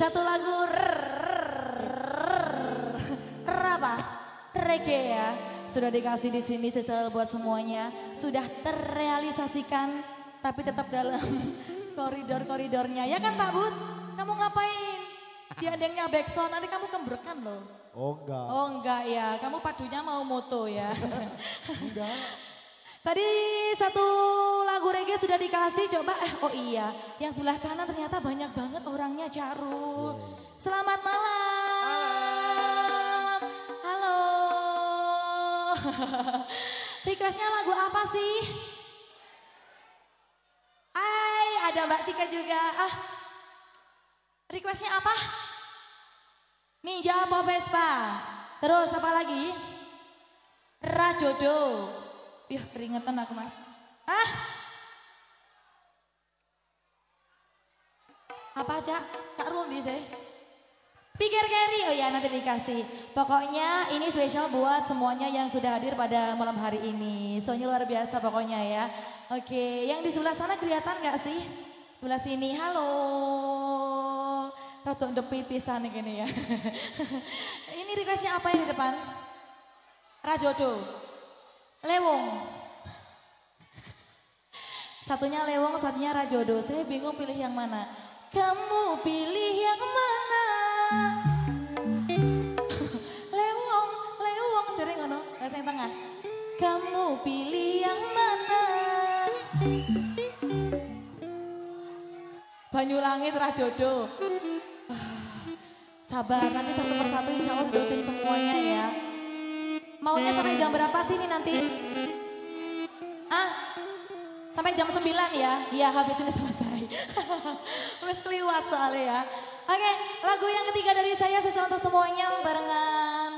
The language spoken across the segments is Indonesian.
Satu lagu apa? Reggae ya. Sudah dikasih di sini spesial buat semuanya. Sudah terrealisasikan tapi tetap dalam koridor-koridornya. Ya kan Pak Bud? Kamu ngapain? Di adengnya backsound nanti kamu kembrekan loh. Oh enggak. Oh enggak ya, kamu padunya mau moto ya. enggak. Tadi satu lagu reggae sudah dikasih, coba eh oh iya, yang sebelah kanan ternyata banyak banget orangnya Carul. Selamat malam. Halo. Requestnya lagu apa sih? Hai, ada Mbak Tika juga. Ah, requestnya apa? Ninja apa Vespa? Terus apa lagi? Rajodo. Yah keringetan aku mas. Ah? Apa aja? Cak Rul di sih. Pikir carry, oh ya nanti dikasih. Pokoknya ini spesial buat semuanya yang sudah hadir pada malam hari ini. Soalnya luar biasa pokoknya ya. Oke, yang di sebelah sana kelihatan nggak sih? Sebelah sini, halo. Ratu depi pisan gini ya. ini requestnya apa yang di depan? Rajodo. Lewong. Satunya Lewong, satunya Rajodo. Saya bingung pilih yang mana. Kamu pilih yang mana? lewong, Lewong. Jadi ngono, yang tengah. Kamu pilih yang mana? Banyulangit Rajodo. Sabar, nanti satu persatu insya Allah semuanya ya. Maunya sampai jam berapa sih ini nanti? Ah, sampai jam 9 ya? Iya, habis ini selesai. Wes keliwat soalnya ya. Oke, lagu yang ketiga dari saya sesuai untuk semuanya barengan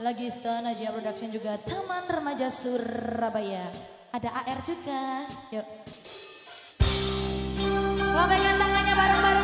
lagi Stone Aja Production juga Taman Remaja Surabaya. Ada AR juga. Yuk. Lambaikan tangannya bareng-bareng